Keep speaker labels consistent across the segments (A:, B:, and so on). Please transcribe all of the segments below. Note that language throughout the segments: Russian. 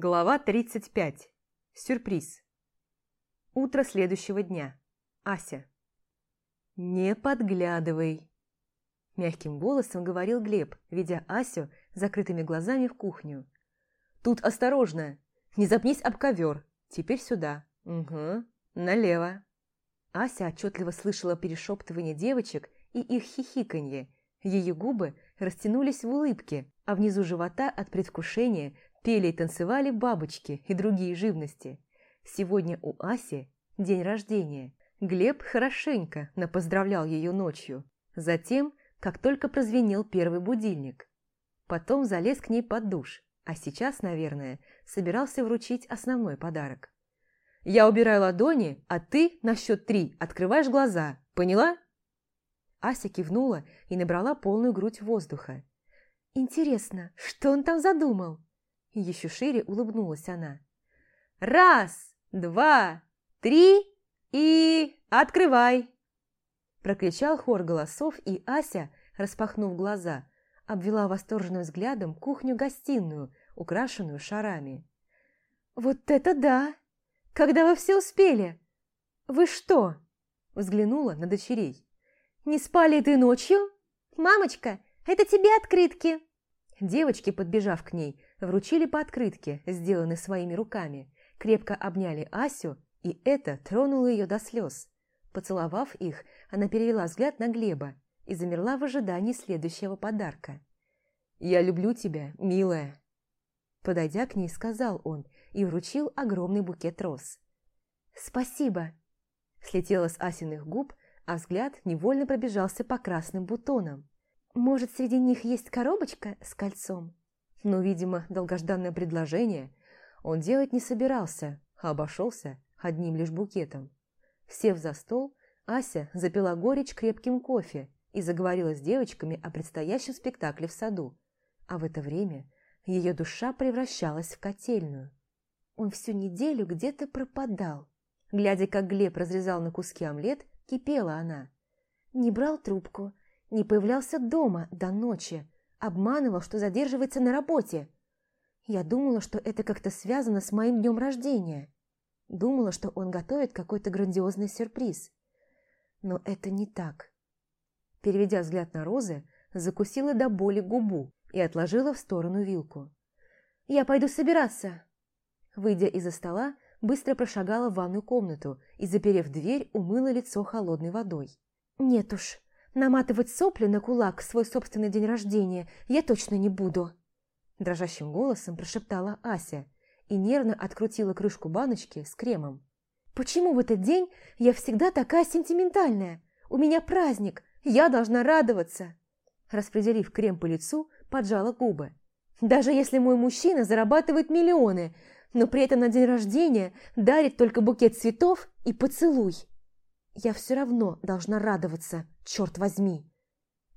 A: Глава 35. Сюрприз. Утро следующего дня. Ася. «Не подглядывай!» Мягким голосом говорил Глеб, ведя Асю закрытыми глазами в кухню. «Тут осторожно! Не запнись об ковер! Теперь сюда! Угу, налево!» Ася отчетливо слышала перешептывание девочек и их хихиканье. Ее губы растянулись в улыбке, а внизу живота от предвкушения Пели и танцевали бабочки и другие живности. Сегодня у Аси день рождения. Глеб хорошенько напоздравлял ее ночью. Затем, как только прозвенел первый будильник. Потом залез к ней под душ, а сейчас, наверное, собирался вручить основной подарок. «Я убираю ладони, а ты на счет три открываешь глаза. Поняла?» Ася кивнула и набрала полную грудь воздуха. «Интересно, что он там задумал?» Еще шире улыбнулась она. «Раз, два, три и открывай!» Прокричал хор голосов, и Ася, распахнув глаза, обвела восторженным взглядом кухню-гостиную, украшенную шарами. «Вот это да! Когда вы все успели? Вы что?» Взглянула на дочерей. «Не спали ты ночью? Мамочка, это тебе открытки!» Девочки, подбежав к ней, вручили по открытке, сделанной своими руками, крепко обняли Асю, и это тронуло ее до слез. Поцеловав их, она перевела взгляд на Глеба и замерла в ожидании следующего подарка. «Я люблю тебя, милая!» Подойдя к ней, сказал он и вручил огромный букет роз. «Спасибо!» Слетело с Асиных губ, а взгляд невольно пробежался по красным бутонам. «Может, среди них есть коробочка с кольцом?» Но, видимо, долгожданное предложение он делать не собирался, а обошелся одним лишь букетом. Сев за стол, Ася запила горечь крепким кофе и заговорила с девочками о предстоящем спектакле в саду. А в это время ее душа превращалась в котельную. Он всю неделю где-то пропадал. Глядя, как Глеб разрезал на куски омлет, кипела она. Не брал трубку, не появлялся дома до ночи, Обманывал, что задерживается на работе. Я думала, что это как-то связано с моим днем рождения. Думала, что он готовит какой-то грандиозный сюрприз. Но это не так. Переведя взгляд на розы, закусила до боли губу и отложила в сторону вилку. «Я пойду собираться!» Выйдя из-за стола, быстро прошагала в ванную комнату и, заперев дверь, умыла лицо холодной водой. «Нет уж, Наматывать сопли на кулак в свой собственный день рождения я точно не буду. Дрожащим голосом прошептала Ася и нервно открутила крышку баночки с кремом. «Почему в этот день я всегда такая сентиментальная? У меня праздник, я должна радоваться!» Распределив крем по лицу, поджала губы. «Даже если мой мужчина зарабатывает миллионы, но при этом на день рождения дарит только букет цветов и поцелуй!» Я все равно должна радоваться, черт возьми!»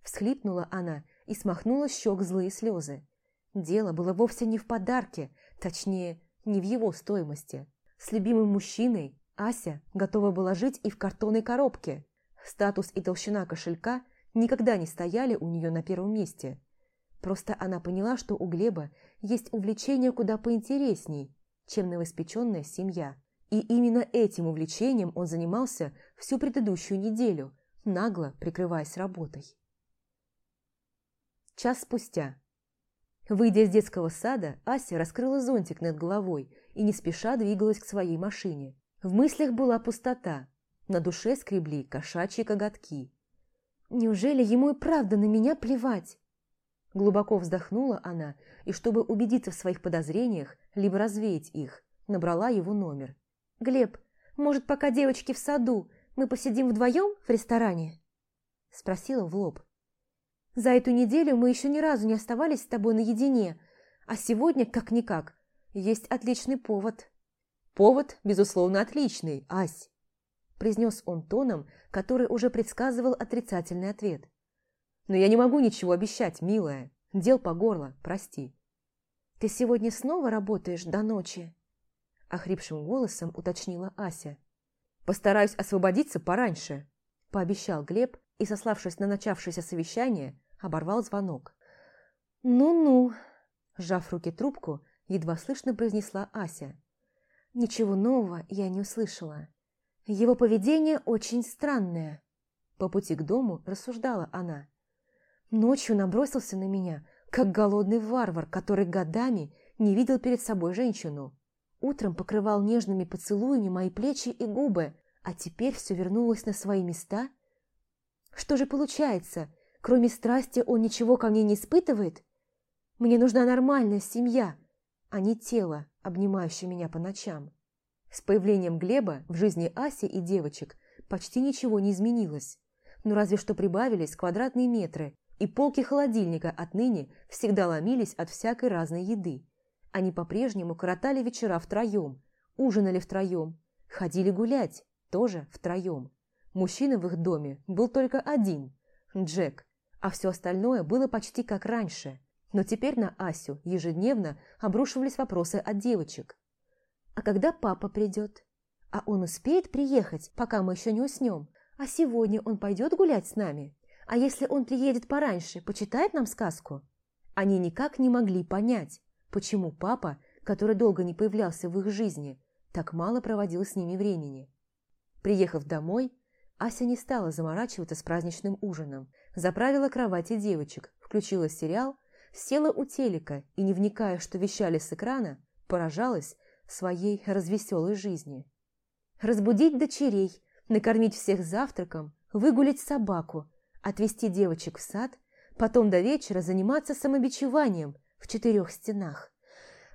A: Всхлипнула она и смахнула щек злые слезы. Дело было вовсе не в подарке, точнее, не в его стоимости. С любимым мужчиной Ася готова была жить и в картонной коробке. Статус и толщина кошелька никогда не стояли у нее на первом месте. Просто она поняла, что у Глеба есть увлечение куда поинтересней, чем новоспеченная семья. И именно этим увлечением он занимался всю предыдущую неделю, нагло прикрываясь работой. Час спустя. Выйдя из детского сада, Ася раскрыла зонтик над головой и не спеша двигалась к своей машине. В мыслях была пустота, на душе скребли кошачьи коготки. «Неужели ему и правда на меня плевать?» Глубоко вздохнула она, и чтобы убедиться в своих подозрениях, либо развеять их, набрала его номер. «Глеб, может, пока девочки в саду, мы посидим вдвоем в ресторане?» Спросила в лоб. «За эту неделю мы еще ни разу не оставались с тобой наедине, а сегодня, как-никак, есть отличный повод». «Повод, безусловно, отличный, Ась», произнес он тоном, который уже предсказывал отрицательный ответ. «Но я не могу ничего обещать, милая. Дел по горло, прости». «Ты сегодня снова работаешь до ночи?» Охрипшим голосом уточнила Ася. «Постараюсь освободиться пораньше», – пообещал Глеб и, сославшись на начавшееся совещание, оборвал звонок. «Ну-ну», – сжав руки трубку, едва слышно произнесла Ася.
B: Ничего нового я не услышала. Его поведение очень странное.
A: По пути к дому рассуждала она.
B: Ночью набросился на меня, как голодный варвар, который годами не видел перед собой женщину. Утром покрывал нежными поцелуями мои плечи и губы, а теперь все вернулось на свои места. Что же получается, кроме страсти он ничего ко мне не испытывает? Мне нужна нормальная семья, а не тело, обнимающее меня по ночам.
A: С появлением Глеба в жизни Аси и девочек почти ничего не изменилось. Ну разве что прибавились квадратные метры, и полки холодильника отныне всегда ломились от всякой разной еды. Они по-прежнему коротали вечера втроем, ужинали втроем, ходили гулять, тоже втроем. Мужчина в их доме был только один – Джек, а все остальное было почти как раньше. Но теперь на Асю ежедневно обрушивались вопросы от девочек.
B: «А когда папа придет? А он успеет приехать, пока мы еще не уснем? А сегодня он пойдет гулять с нами? А если он приедет пораньше, почитает нам сказку?»
A: Они никак не могли понять, почему папа, который долго не появлялся в их жизни, так мало проводил с ними времени. Приехав домой, Ася не стала заморачиваться с праздничным ужином, заправила кровати девочек, включила сериал, села у телека и, не вникая, что вещали с экрана, поражалась своей развеселой жизни. Разбудить дочерей, накормить всех завтраком, выгулить собаку, отвезти девочек в сад, потом до вечера заниматься самобичеванием в четырех стенах.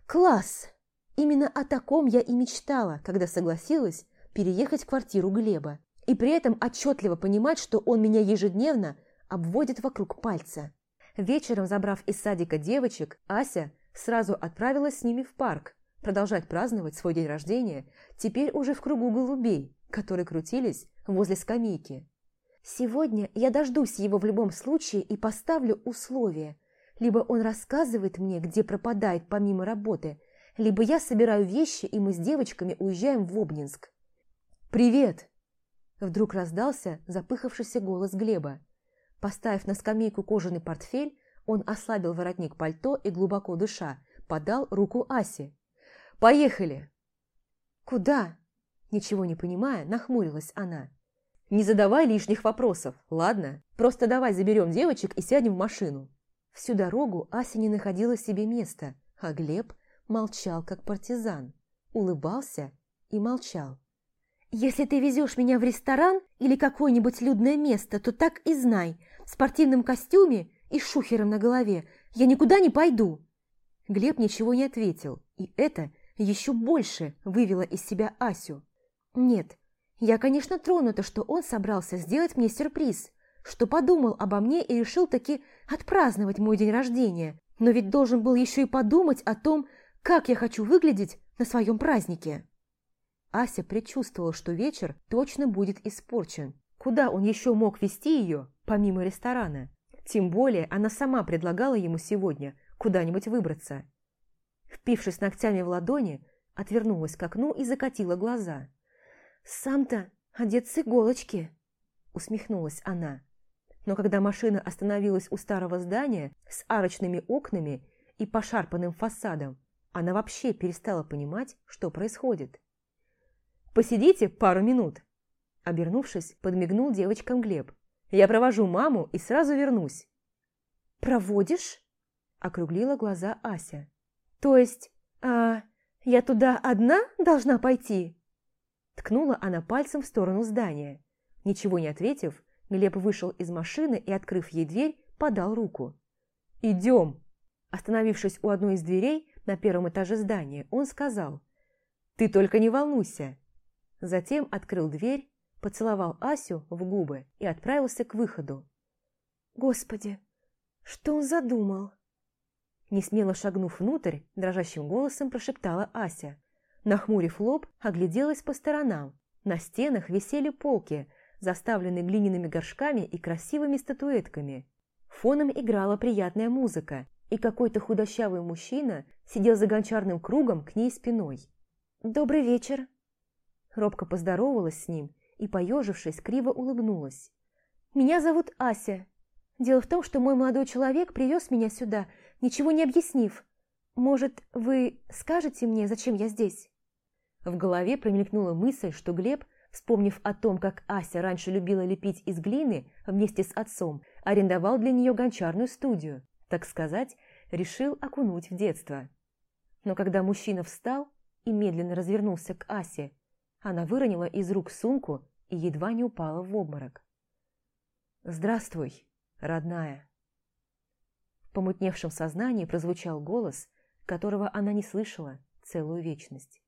A: Класс! Именно о таком я и мечтала, когда согласилась переехать в квартиру Глеба, и при этом отчетливо понимать, что он меня ежедневно обводит вокруг пальца. Вечером, забрав из садика девочек, Ася сразу отправилась с ними в парк, продолжать праздновать свой день рождения, теперь уже в кругу голубей, которые крутились возле скамейки.
B: «Сегодня я дождусь его в любом случае и поставлю условие. Либо он рассказывает мне, где пропадает помимо работы, либо я собираю вещи, и мы с девочками уезжаем в Обнинск.
A: «Привет!» Вдруг раздался запыхавшийся голос Глеба. Поставив на скамейку кожаный портфель, он ослабил воротник пальто и, глубоко дыша, подал руку Асе. «Поехали!»
B: «Куда?»
A: Ничего не понимая, нахмурилась она. «Не задавай лишних вопросов, ладно? Просто давай заберем девочек и сядем в машину». Всю дорогу Ася не находила себе места, а Глеб молчал, как партизан, улыбался и молчал.
B: «Если ты везешь меня в ресторан или какое-нибудь людное место, то так и знай, в спортивном костюме и шухером на голове я никуда не пойду!»
A: Глеб ничего не ответил, и это еще больше вывело из себя Асю.
B: «Нет, я, конечно, тронута, что он собрался сделать мне сюрприз, что подумал обо мне и решил таки отпраздновать мой день рождения, но ведь должен был еще и подумать о том, как я хочу выглядеть на своем празднике».
A: Ася предчувствовала, что вечер точно будет испорчен. Куда он еще мог вести ее, помимо ресторана? Тем более она сама предлагала ему сегодня куда-нибудь выбраться. Впившись ногтями в ладони, отвернулась к окну и закатила глаза.
B: «Сам-то одет с иголочки», – усмехнулась она.
A: Но когда машина остановилась у старого здания с арочными окнами и пошарпанным фасадом, она вообще перестала понимать, что происходит. Посидите пару минут». Обернувшись, подмигнул девочкам Глеб. «Я провожу маму и сразу вернусь».
B: «Проводишь?»
A: Округлила глаза Ася.
B: «То есть, а я туда одна должна пойти?»
A: Ткнула она пальцем в сторону здания. Ничего не ответив, Глеб вышел из машины и, открыв ей дверь, подал руку. «Идем!» Остановившись у одной из дверей на первом этаже здания, он сказал. «Ты только не волнуйся, Затем открыл дверь, поцеловал Асю в губы и отправился к выходу.
B: «Господи, что он задумал?»
A: Несмело шагнув внутрь, дрожащим голосом прошептала Ася. Нахмурив лоб, огляделась по сторонам. На стенах висели полки, заставленные глиняными горшками и красивыми статуэтками. Фоном играла приятная музыка, и какой-то худощавый мужчина сидел за гончарным кругом к ней спиной.
B: «Добрый вечер!»
A: Робко поздоровалась с ним и, поежившись, криво улыбнулась.
B: «Меня зовут Ася. Дело в том, что мой молодой человек привез меня сюда, ничего не объяснив. Может, вы скажете мне, зачем я здесь?» В голове промелькнула мысль, что Глеб, вспомнив о том, как Ася раньше любила лепить из глины вместе с отцом, арендовал для нее гончарную студию, так сказать, решил окунуть в детство. Но когда мужчина встал и медленно развернулся к Асе, она выронила из рук сумку и едва не упала в обморок. «Здравствуй, родная!» В помутневшем сознании прозвучал голос, которого она не слышала целую вечность.